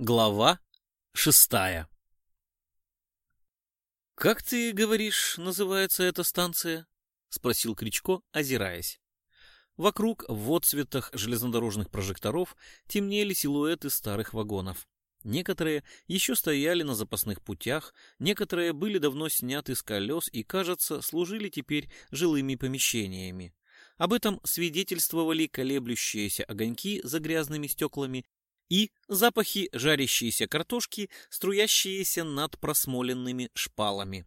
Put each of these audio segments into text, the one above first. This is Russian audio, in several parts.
Глава шестая «Как ты говоришь, называется эта станция?» — спросил Кричко, озираясь. Вокруг, в отцветах железнодорожных прожекторов, темнели силуэты старых вагонов. Некоторые еще стояли на запасных путях, некоторые были давно сняты с колес и, кажется, служили теперь жилыми помещениями. Об этом свидетельствовали колеблющиеся огоньки за грязными стеклами и запахи жарящейся картошки, струящиеся над просмоленными шпалами.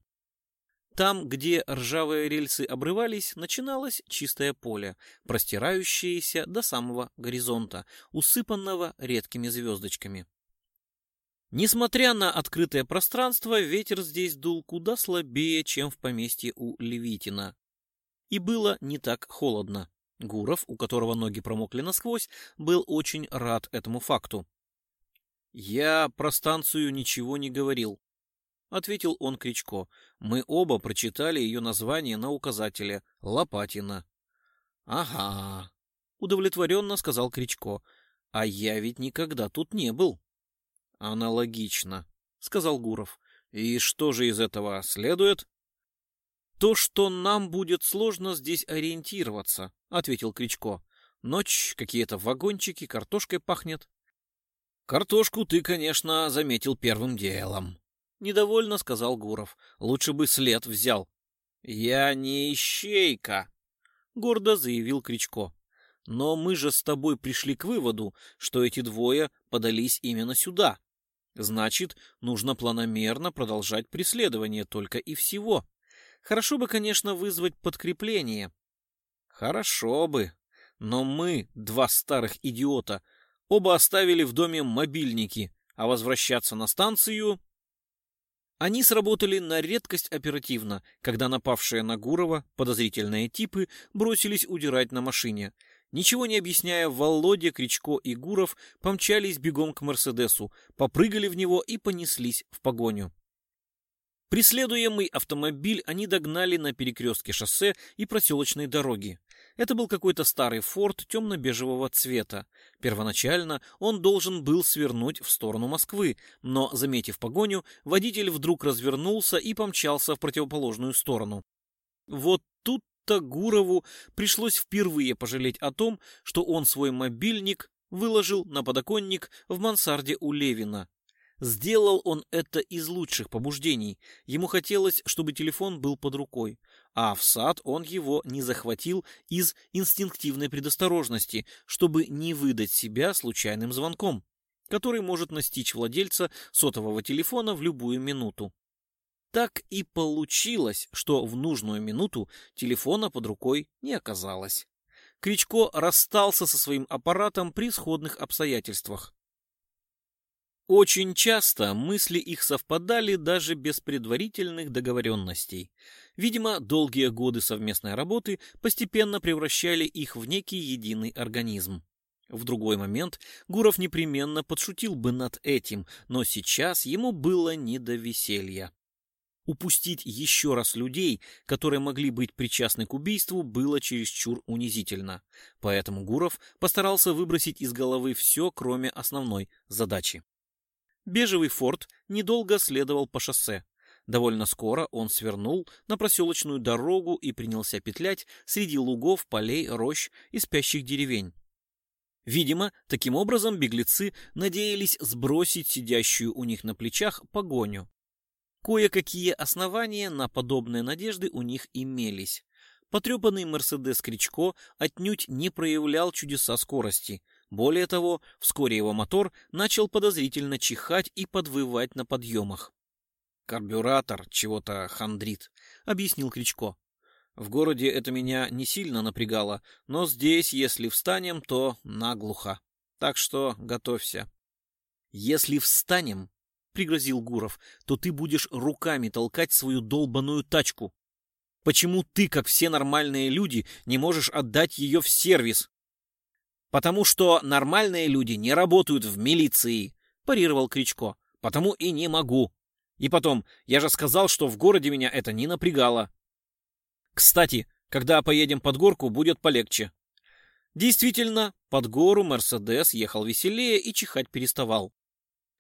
Там, где ржавые рельсы обрывались, начиналось чистое поле, простирающееся до самого горизонта, усыпанного редкими звездочками. Несмотря на открытое пространство, ветер здесь дул куда слабее, чем в поместье у Левитина. И было не так холодно. Гуров, у которого ноги промокли насквозь, был очень рад этому факту. «Я про станцию ничего не говорил», — ответил он Кричко. «Мы оба прочитали ее название на указателе — Лопатина». «Ага», — удовлетворенно сказал Кричко. «А я ведь никогда тут не был». «Аналогично», — сказал Гуров. «И что же из этого следует?» «То, что нам будет сложно здесь ориентироваться», — ответил Кричко. «Ночь, какие-то вагончики, картошкой пахнет». «Картошку ты, конечно, заметил первым делом», — недовольно сказал Гуров. «Лучше бы след взял». «Я не ищейка», — гордо заявил Кричко. «Но мы же с тобой пришли к выводу, что эти двое подались именно сюда. Значит, нужно планомерно продолжать преследование только и всего. Хорошо бы, конечно, вызвать подкрепление, Хорошо бы. Но мы, два старых идиота, оба оставили в доме мобильники, а возвращаться на станцию... Они сработали на редкость оперативно, когда напавшие на Гурова подозрительные типы бросились удирать на машине. Ничего не объясняя, Володя, Кричко и Гуров помчались бегом к Мерседесу, попрыгали в него и понеслись в погоню. Преследуемый автомобиль они догнали на перекрестке шоссе и проселочной дороги. Это был какой-то старый форт темно-бежевого цвета. Первоначально он должен был свернуть в сторону Москвы, но, заметив погоню, водитель вдруг развернулся и помчался в противоположную сторону. Вот тут-то Гурову пришлось впервые пожалеть о том, что он свой мобильник выложил на подоконник в мансарде у Левина. Сделал он это из лучших побуждений. Ему хотелось, чтобы телефон был под рукой. А в сад он его не захватил из инстинктивной предосторожности, чтобы не выдать себя случайным звонком, который может настичь владельца сотового телефона в любую минуту. Так и получилось, что в нужную минуту телефона под рукой не оказалось. Кричко расстался со своим аппаратом при сходных обстоятельствах. Очень часто мысли их совпадали даже без предварительных договоренностей. Видимо, долгие годы совместной работы постепенно превращали их в некий единый организм. В другой момент Гуров непременно подшутил бы над этим, но сейчас ему было не до веселья. Упустить еще раз людей, которые могли быть причастны к убийству, было чересчур унизительно. Поэтому Гуров постарался выбросить из головы все, кроме основной задачи. Бежевый форт недолго следовал по шоссе. Довольно скоро он свернул на проселочную дорогу и принялся петлять среди лугов, полей, рощ и спящих деревень. Видимо, таким образом беглецы надеялись сбросить сидящую у них на плечах погоню. Кое-какие основания на подобные надежды у них имелись. Потрепанный «Мерседес» Кричко отнюдь не проявлял чудеса скорости, более того, вскоре его мотор начал подозрительно чихать и подвывать на подъемах. «Карбюратор чего-то хандрит», — объяснил Кричко. «В городе это меня не сильно напрягало, но здесь, если встанем, то наглухо. Так что готовься». «Если встанем», — пригрозил Гуров, — «то ты будешь руками толкать свою долбаную тачку. Почему ты, как все нормальные люди, не можешь отдать ее в сервис?» «Потому что нормальные люди не работают в милиции», — парировал Кричко. «Потому и не могу. И потом, я же сказал, что в городе меня это не напрягало». «Кстати, когда поедем под горку, будет полегче». Действительно, под гору Мерседес ехал веселее и чихать переставал.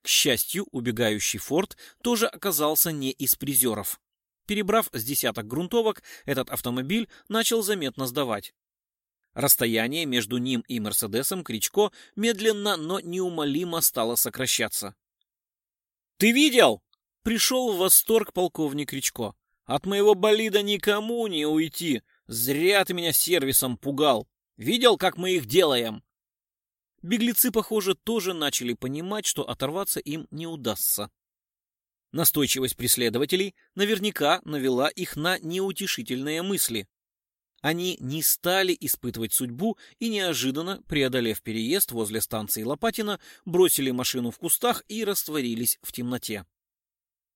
К счастью, убегающий Форд тоже оказался не из призеров. Перебрав с десяток грунтовок, этот автомобиль начал заметно сдавать. Расстояние между ним и Мерседесом Кричко медленно, но неумолимо стало сокращаться. «Ты видел?» — пришел в восторг полковник Кричко. «От моего болида никому не уйти. Зря ты меня сервисом пугал. Видел, как мы их делаем?» Беглецы, похоже, тоже начали понимать, что оторваться им не удастся. Настойчивость преследователей наверняка навела их на неутешительные мысли. Они не стали испытывать судьбу и неожиданно, преодолев переезд возле станции Лопатина, бросили машину в кустах и растворились в темноте.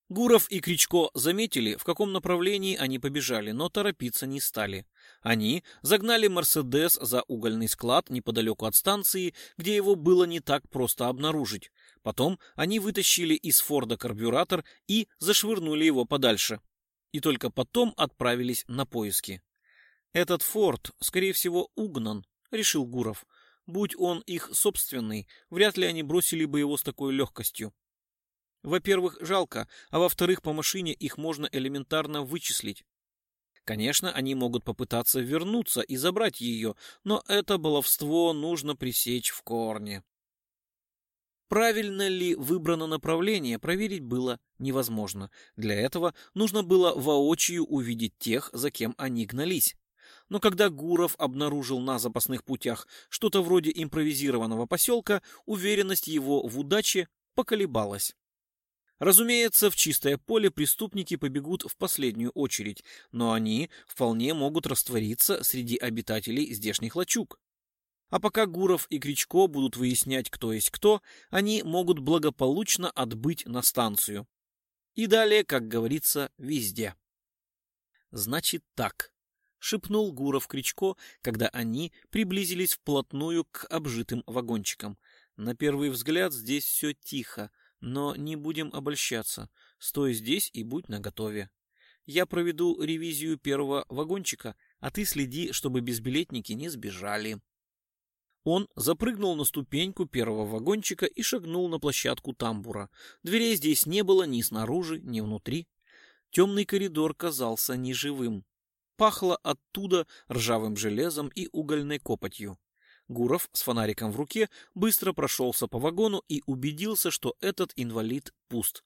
Гуров и Кричко заметили, в каком направлении они побежали, но торопиться не стали. Они загнали «Мерседес» за угольный склад неподалеку от станции, где его было не так просто обнаружить. Потом они вытащили из «Форда» карбюратор и зашвырнули его подальше. И только потом отправились на поиски. «Этот форт, скорее всего, угнан», — решил Гуров. «Будь он их собственный, вряд ли они бросили бы его с такой легкостью». Во-первых, жалко, а во-вторых, по машине их можно элементарно вычислить. Конечно, они могут попытаться вернуться и забрать ее, но это баловство нужно пресечь в корне. Правильно ли выбрано направление, проверить было невозможно. Для этого нужно было воочию увидеть тех, за кем они гнались но когда Гуров обнаружил на запасных путях что-то вроде импровизированного поселка, уверенность его в удаче поколебалась. Разумеется, в чистое поле преступники побегут в последнюю очередь, но они вполне могут раствориться среди обитателей здешних лачуг. А пока Гуров и Кричко будут выяснять, кто есть кто, они могут благополучно отбыть на станцию. И далее, как говорится, везде. Значит так шепнул Гуров Кричко, когда они приблизились вплотную к обжитым вагончикам. На первый взгляд здесь все тихо, но не будем обольщаться. Стой здесь и будь наготове. Я проведу ревизию первого вагончика, а ты следи, чтобы безбилетники не сбежали. Он запрыгнул на ступеньку первого вагончика и шагнул на площадку тамбура. Дверей здесь не было ни снаружи, ни внутри. Темный коридор казался неживым. Пахло оттуда ржавым железом и угольной копотью. Гуров с фонариком в руке быстро прошелся по вагону и убедился, что этот инвалид пуст.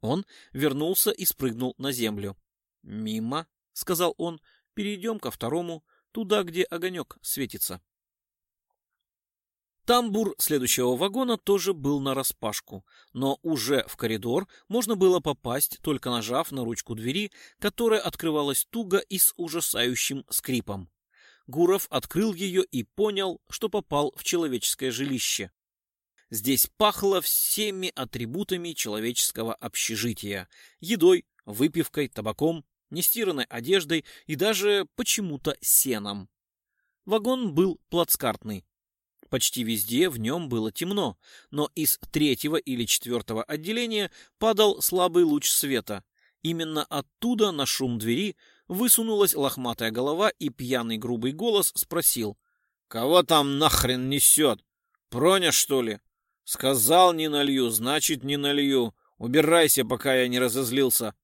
Он вернулся и спрыгнул на землю. «Мимо», — сказал он, — «перейдем ко второму, туда, где огонек светится». Тамбур следующего вагона тоже был нараспашку, но уже в коридор можно было попасть, только нажав на ручку двери, которая открывалась туго и с ужасающим скрипом. Гуров открыл ее и понял, что попал в человеческое жилище. Здесь пахло всеми атрибутами человеческого общежития – едой, выпивкой, табаком, нестиранной одеждой и даже почему-то сеном. Вагон был плацкартный, Почти везде в нем было темно, но из третьего или четвертого отделения падал слабый луч света. Именно оттуда на шум двери высунулась лохматая голова и пьяный грубый голос спросил. «Кого там нахрен несет? Проня, что ли?» «Сказал, не налью, значит, не налью. Убирайся, пока я не разозлился».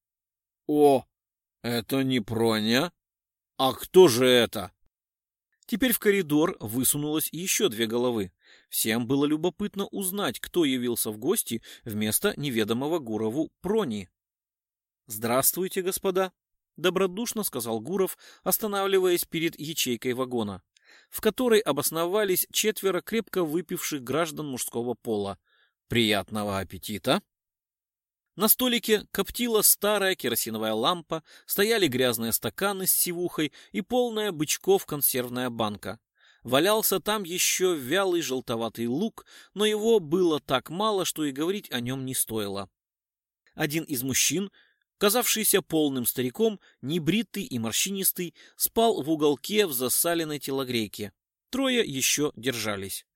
«О, это не Проня? А кто же это?» Теперь в коридор высунулось еще две головы. Всем было любопытно узнать, кто явился в гости вместо неведомого Гурову Прони. «Здравствуйте, господа!» — добродушно сказал Гуров, останавливаясь перед ячейкой вагона, в которой обосновались четверо крепко выпивших граждан мужского пола. «Приятного аппетита!» На столике коптила старая керосиновая лампа, стояли грязные стаканы с сивухой и полная бычков консервная банка. Валялся там еще вялый желтоватый лук, но его было так мало, что и говорить о нем не стоило. Один из мужчин, казавшийся полным стариком, небритый и морщинистый, спал в уголке в засаленной телогрейке. Трое еще держались.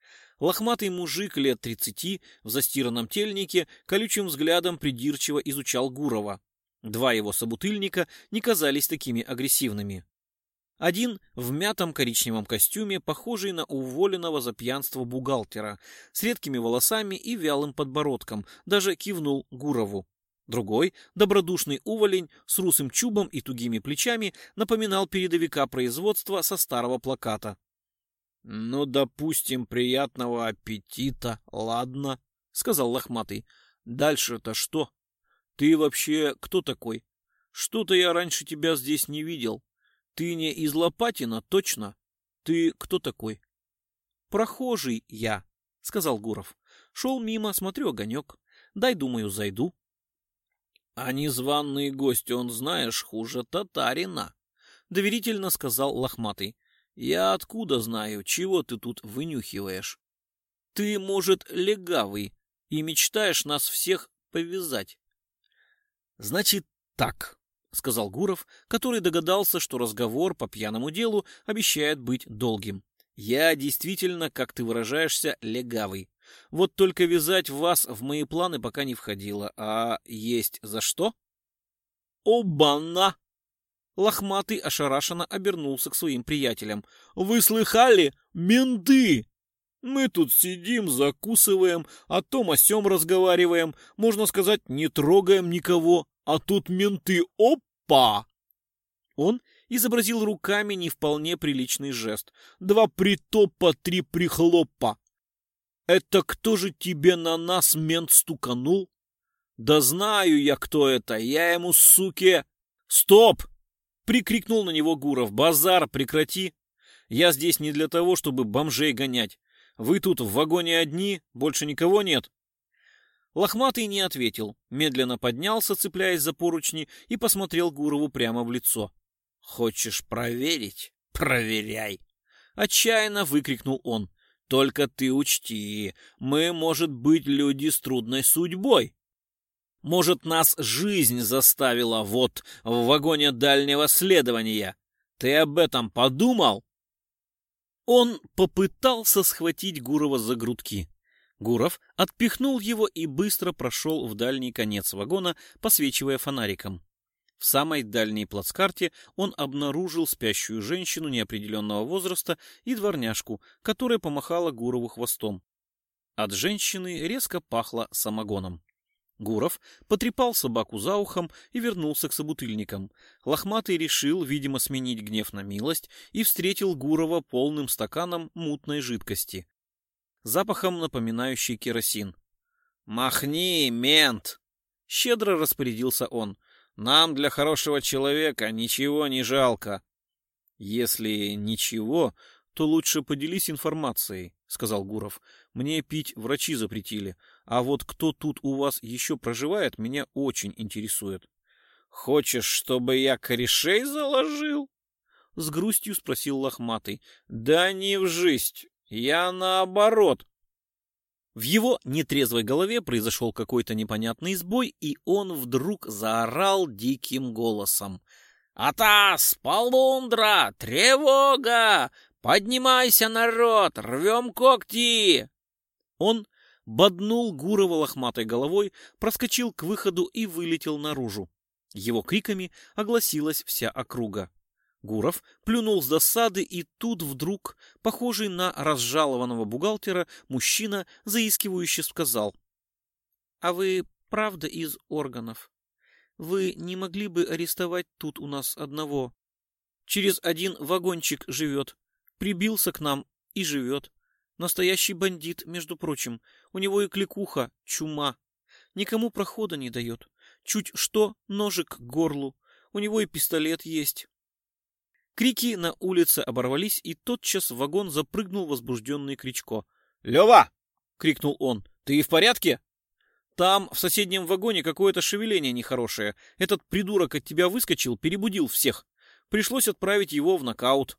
Лохматый мужик лет тридцати в застиранном тельнике колючим взглядом придирчиво изучал Гурова. Два его собутыльника не казались такими агрессивными. Один в мятом коричневом костюме, похожий на уволенного за пьянство бухгалтера, с редкими волосами и вялым подбородком, даже кивнул Гурову. Другой, добродушный уволень с русым чубом и тугими плечами, напоминал передовика производства со старого плаката. «Ну, допустим, приятного аппетита, ладно», — сказал лохматый. «Дальше-то что? Ты вообще кто такой? Что-то я раньше тебя здесь не видел. Ты не из Лопатина, точно? Ты кто такой?» «Прохожий я», — сказал Гуров. «Шел мимо, смотрю огонек. Дай, думаю, зайду». «А незваный гость, он, знаешь, хуже татарина», — доверительно сказал лохматый. Я откуда знаю, чего ты тут вынюхиваешь? Ты, может, легавый и мечтаешь нас всех повязать. Значит так, сказал Гуров, который догадался, что разговор по пьяному делу обещает быть долгим. Я действительно, как ты выражаешься, легавый. Вот только вязать вас в мои планы пока не входило, а есть за что? Обана! Лохматый ошарашенно обернулся к своим приятелям. «Вы слыхали? Менты!» «Мы тут сидим, закусываем, о том о сём разговариваем, можно сказать, не трогаем никого, а тут менты, опа!» Он изобразил руками не вполне приличный жест. «Два притопа, три прихлопа!» «Это кто же тебе на нас мент стуканул?» «Да знаю я, кто это, я ему, суки...» «Стоп!» Прикрикнул на него Гуров. «Базар, прекрати! Я здесь не для того, чтобы бомжей гонять. Вы тут в вагоне одни, больше никого нет». Лохматый не ответил, медленно поднялся, цепляясь за поручни, и посмотрел Гурову прямо в лицо. «Хочешь проверить? Проверяй!» Отчаянно выкрикнул он. «Только ты учти, мы, может быть, люди с трудной судьбой, может, нас жизнь заставила вот в вагоне дальнего следования. Ты об этом подумал?» Он попытался схватить Гурова за грудки. Гуров отпихнул его и быстро прошел в дальний конец вагона, посвечивая фонариком. В самой дальней плацкарте он обнаружил спящую женщину неопределенного возраста и дворняжку, которая помахала Гурову хвостом. От женщины резко пахло самогоном. Гуров потрепал собаку за ухом и вернулся к собутыльникам. Лохматый решил, видимо, сменить гнев на милость и встретил Гурова полным стаканом мутной жидкости, запахом напоминающей керосин. «Махни, мент!» — щедро распорядился он. «Нам для хорошего человека ничего не жалко». «Если ничего, то лучше поделись информацией», — сказал Гуров. «Мне пить врачи запретили, а вот кто тут у вас еще проживает, меня очень интересует. «Хочешь, чтобы я корешей заложил?» — с грустью спросил лохматый. «Да не в жизнь, я наоборот». В его нетрезвой голове произошел какой-то непонятный сбой, и он вдруг заорал диким голосом. «Атас! Полундра! Тревога! Поднимайся, народ! Рвем когти!» Он боднул Гурова лохматой головой, проскочил к выходу и вылетел наружу. Его криками огласилась вся округа. Гуров плюнул с досады, и тут вдруг, похожий на разжалованного бухгалтера, мужчина заискивающе сказал. — А вы правда из органов? Вы не могли бы арестовать тут у нас одного? Через один вагончик живет, прибился к нам и живет. Настоящий бандит, между прочим. У него и кликуха, чума. Никому прохода не дает. Чуть что, ножик к горлу. У него и пистолет есть. Крики на улице оборвались, и тотчас в вагон запрыгнул возбужденный Кричко. «Лева!» — крикнул он. «Ты в порядке?» «Там, в соседнем вагоне, какое-то шевеление нехорошее. Этот придурок от тебя выскочил, перебудил всех. Пришлось отправить его в нокаут».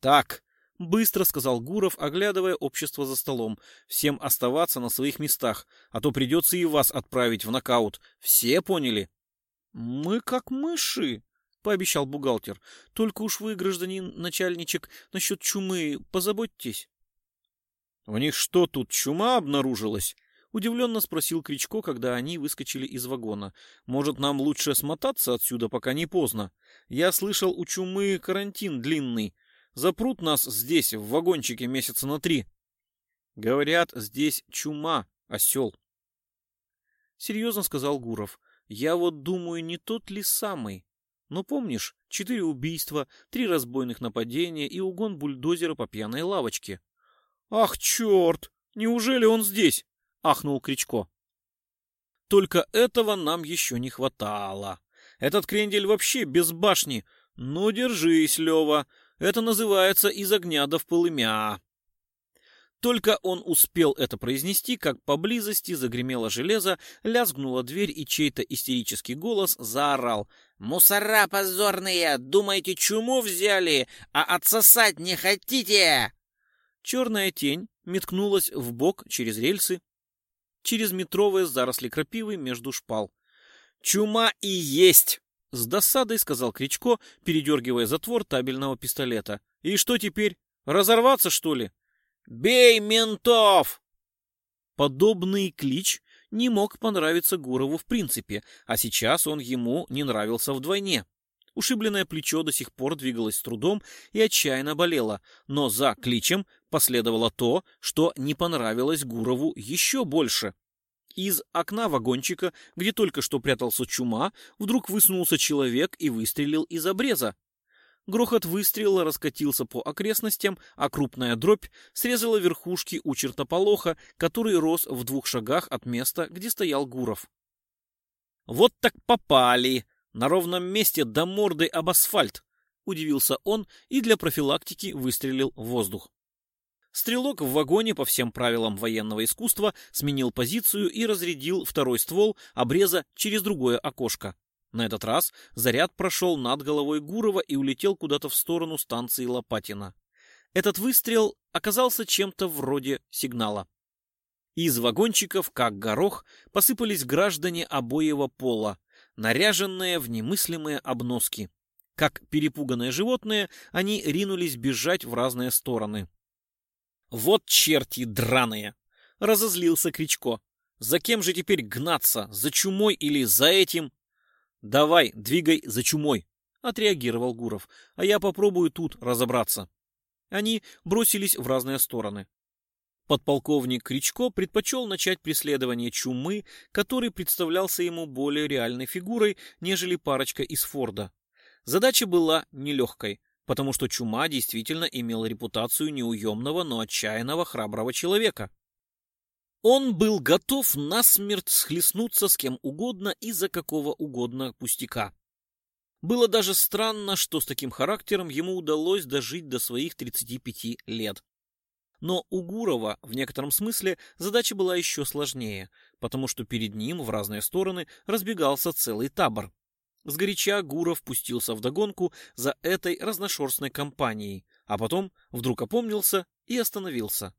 «Так, Быстро сказал Гуров, оглядывая общество за столом. Всем оставаться на своих местах, а то придется и вас отправить в нокаут. Все поняли? Мы как мыши, пообещал бухгалтер. Только уж вы, гражданин начальничек, насчет чумы позаботьтесь. У них что тут чума обнаружилась? Удивленно спросил Кричко, когда они выскочили из вагона. «Может, нам лучше смотаться отсюда, пока не поздно? Я слышал, у чумы карантин длинный. Запрут нас здесь, в вагончике, месяца на три. Говорят, здесь чума, осел. Серьезно сказал Гуров. Я вот думаю, не тот ли самый. Но помнишь, четыре убийства, три разбойных нападения и угон бульдозера по пьяной лавочке? Ах, черт! Неужели он здесь? Ахнул Кричко. Только этого нам еще не хватало. Этот крендель вообще без башни. Ну, держись, Лева. Это называется из огня до в полымя. Только он успел это произнести, как поблизости загремело железо, лязгнула дверь, и чей-то истерический голос заорал. «Мусора позорные! Думаете, чуму взяли, а отсосать не хотите?» Черная тень меткнулась в бок через рельсы, через метровые заросли крапивы между шпал. «Чума и есть!» С досадой сказал Кричко, передергивая затвор табельного пистолета. И что теперь? Разорваться, что ли? Бей ментов! Подобный клич не мог понравиться Гурову в принципе, а сейчас он ему не нравился вдвойне. Ушибленное плечо до сих пор двигалось с трудом и отчаянно болело, но за кличем последовало то, что не понравилось Гурову еще больше — из окна вагончика, где только что прятался чума, вдруг высунулся человек и выстрелил из обреза. Грохот выстрела раскатился по окрестностям, а крупная дробь срезала верхушки у чертополоха, который рос в двух шагах от места, где стоял Гуров. «Вот так попали! На ровном месте до морды об асфальт!» — удивился он и для профилактики выстрелил в воздух. Стрелок в вагоне по всем правилам военного искусства сменил позицию и разрядил второй ствол обреза через другое окошко. На этот раз заряд прошел над головой Гурова и улетел куда-то в сторону станции Лопатина. Этот выстрел оказался чем-то вроде сигнала. Из вагончиков, как горох, посыпались граждане обоего пола, наряженные в немыслимые обноски. Как перепуганные животные, они ринулись бежать в разные стороны. «Вот черти драные!» — разозлился Кричко. «За кем же теперь гнаться? За чумой или за этим?» «Давай, двигай за чумой!» — отреагировал Гуров. «А я попробую тут разобраться». Они бросились в разные стороны. Подполковник Кричко предпочел начать преследование чумы, который представлялся ему более реальной фигурой, нежели парочка из Форда. Задача была нелегкой потому что Чума действительно имел репутацию неуемного, но отчаянного храброго человека. Он был готов насмерть схлестнуться с кем угодно и за какого угодно пустяка. Было даже странно, что с таким характером ему удалось дожить до своих 35 лет. Но у Гурова в некотором смысле задача была еще сложнее, потому что перед ним в разные стороны разбегался целый табор. Сгоряча Гуров пустился вдогонку за этой разношерстной компанией, а потом вдруг опомнился и остановился.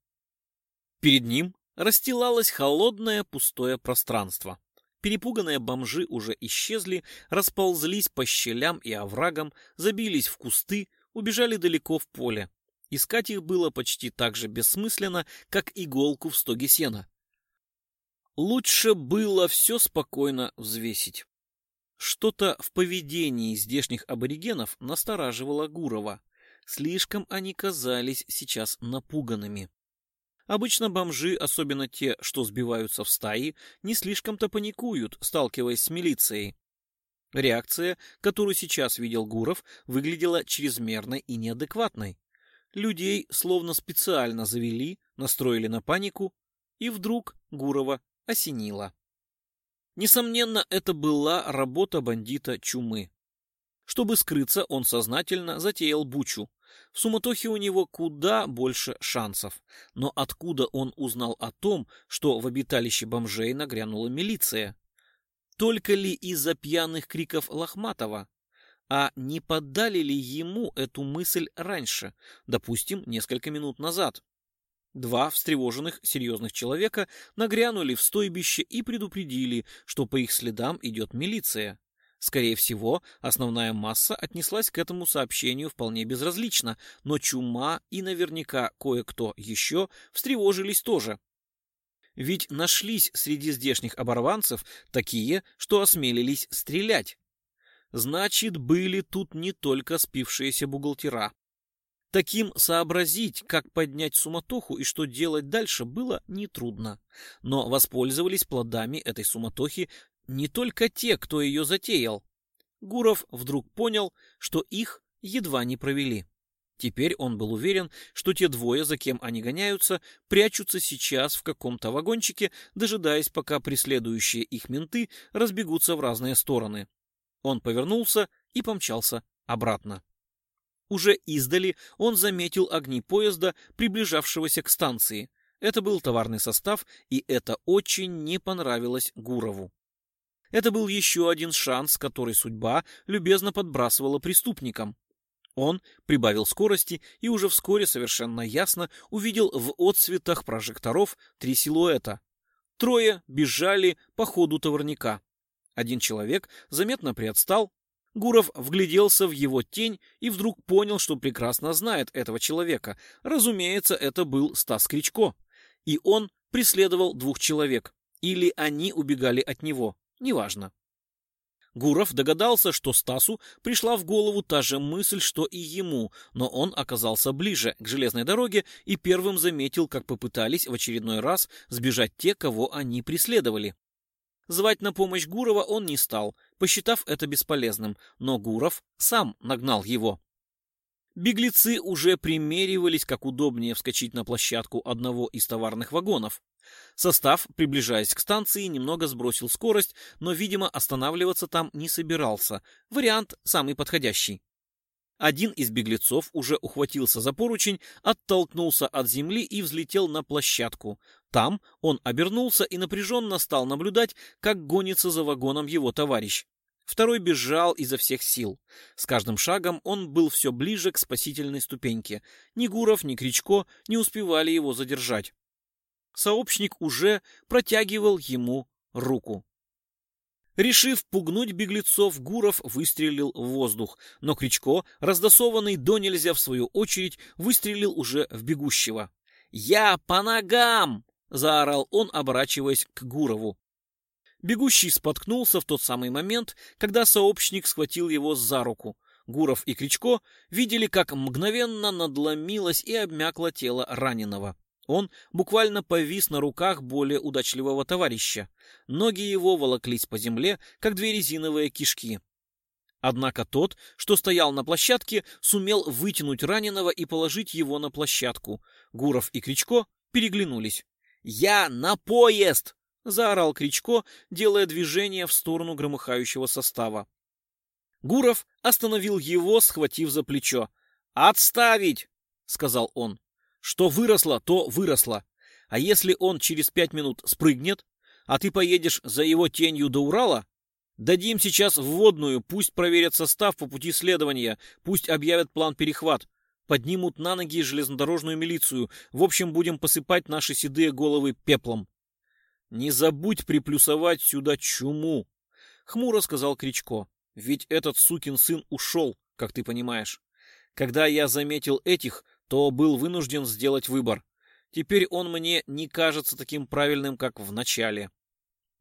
Перед ним расстилалось холодное пустое пространство. Перепуганные бомжи уже исчезли, расползлись по щелям и оврагам, забились в кусты, убежали далеко в поле. Искать их было почти так же бессмысленно, как иголку в стоге сена. Лучше было все спокойно взвесить. Что-то в поведении здешних аборигенов настораживало Гурова. Слишком они казались сейчас напуганными. Обычно бомжи, особенно те, что сбиваются в стаи, не слишком-то паникуют, сталкиваясь с милицией. Реакция, которую сейчас видел Гуров, выглядела чрезмерной и неадекватной. Людей словно специально завели, настроили на панику, и вдруг Гурова осенило. Несомненно, это была работа бандита Чумы. Чтобы скрыться, он сознательно затеял бучу. В суматохе у него куда больше шансов. Но откуда он узнал о том, что в обиталище бомжей нагрянула милиция? Только ли из-за пьяных криков Лохматова? А не поддали ли ему эту мысль раньше, допустим, несколько минут назад? Два встревоженных, серьезных человека нагрянули в стойбище и предупредили, что по их следам идет милиция. Скорее всего, основная масса отнеслась к этому сообщению вполне безразлично, но чума и наверняка кое-кто еще встревожились тоже. Ведь нашлись среди здешних оборванцев такие, что осмелились стрелять. Значит, были тут не только спившиеся бухгалтера. Таким сообразить, как поднять суматоху и что делать дальше, было нетрудно. Но воспользовались плодами этой суматохи не только те, кто ее затеял. Гуров вдруг понял, что их едва не провели. Теперь он был уверен, что те двое, за кем они гоняются, прячутся сейчас в каком-то вагончике, дожидаясь, пока преследующие их менты разбегутся в разные стороны. Он повернулся и помчался обратно. Уже издали он заметил огни поезда, приближавшегося к станции. Это был товарный состав, и это очень не понравилось Гурову. Это был еще один шанс, который судьба любезно подбрасывала преступникам. Он прибавил скорости и уже вскоре совершенно ясно увидел в отсветах прожекторов три силуэта. Трое бежали по ходу товарника. Один человек заметно приотстал, Гуров вгляделся в его тень и вдруг понял, что прекрасно знает этого человека. Разумеется, это был Стас Кричко. И он преследовал двух человек. Или они убегали от него. Неважно. Гуров догадался, что Стасу пришла в голову та же мысль, что и ему, но он оказался ближе к железной дороге и первым заметил, как попытались в очередной раз сбежать те, кого они преследовали. Звать на помощь Гурова он не стал, посчитав это бесполезным, но Гуров сам нагнал его. Беглецы уже примеривались, как удобнее вскочить на площадку одного из товарных вагонов. Состав, приближаясь к станции, немного сбросил скорость, но, видимо, останавливаться там не собирался. Вариант самый подходящий. Один из беглецов уже ухватился за поручень, оттолкнулся от земли и взлетел на площадку. Там он обернулся и напряженно стал наблюдать, как гонится за вагоном его товарищ. Второй бежал изо всех сил. С каждым шагом он был все ближе к спасительной ступеньке. Ни Гуров, ни Кричко не успевали его задержать. Сообщник уже протягивал ему руку. Решив пугнуть беглецов, Гуров выстрелил в воздух, но Кричко, раздосованный до нельзя в свою очередь, выстрелил уже в бегущего. «Я по ногам!» — заорал он, оборачиваясь к Гурову. Бегущий споткнулся в тот самый момент, когда сообщник схватил его за руку. Гуров и Кричко видели, как мгновенно надломилось и обмякло тело раненого. Он буквально повис на руках более удачливого товарища. Ноги его волоклись по земле, как две резиновые кишки. Однако тот, что стоял на площадке, сумел вытянуть раненого и положить его на площадку. Гуров и Кричко переглянулись. «Я на поезд!» — заорал Кричко, делая движение в сторону громыхающего состава. Гуров остановил его, схватив за плечо. «Отставить!» — сказал он. «Что выросло, то выросло. А если он через пять минут спрыгнет, а ты поедешь за его тенью до Урала, дадим сейчас вводную, пусть проверят состав по пути следования, пусть объявят план перехват, поднимут на ноги железнодорожную милицию, в общем, будем посыпать наши седые головы пеплом». «Не забудь приплюсовать сюда чуму!» — хмуро сказал Кричко. «Ведь этот сукин сын ушел, как ты понимаешь. Когда я заметил этих, то был вынужден сделать выбор. Теперь он мне не кажется таким правильным, как в начале».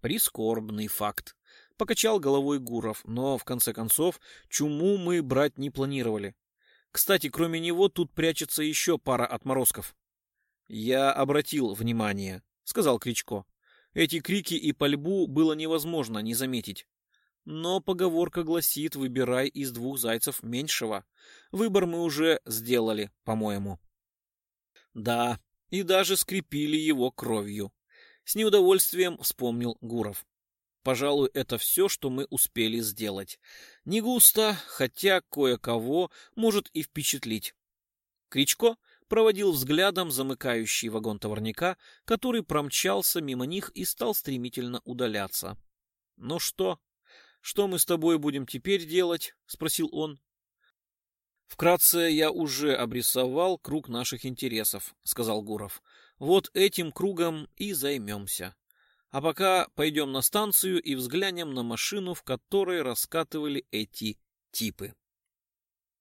«Прискорбный факт», — покачал головой Гуров, но, в конце концов, чуму мы брать не планировали. Кстати, кроме него тут прячется еще пара отморозков. — Я обратил внимание, — сказал Кричко. Эти крики и пальбу было невозможно не заметить. Но поговорка гласит «выбирай из двух зайцев меньшего». Выбор мы уже сделали, по-моему. Да, и даже скрепили его кровью. С неудовольствием вспомнил Гуров. Пожалуй, это все, что мы успели сделать. Не густо, хотя кое-кого может и впечатлить. Кричко проводил взглядом замыкающий вагон товарника, который промчался мимо них и стал стремительно удаляться. «Ну что? Что мы с тобой будем теперь делать?» — спросил он. «Вкратце я уже обрисовал круг наших интересов», — сказал Гуров. «Вот этим кругом и займемся. А пока пойдем на станцию и взглянем на машину, в которой раскатывали эти типы».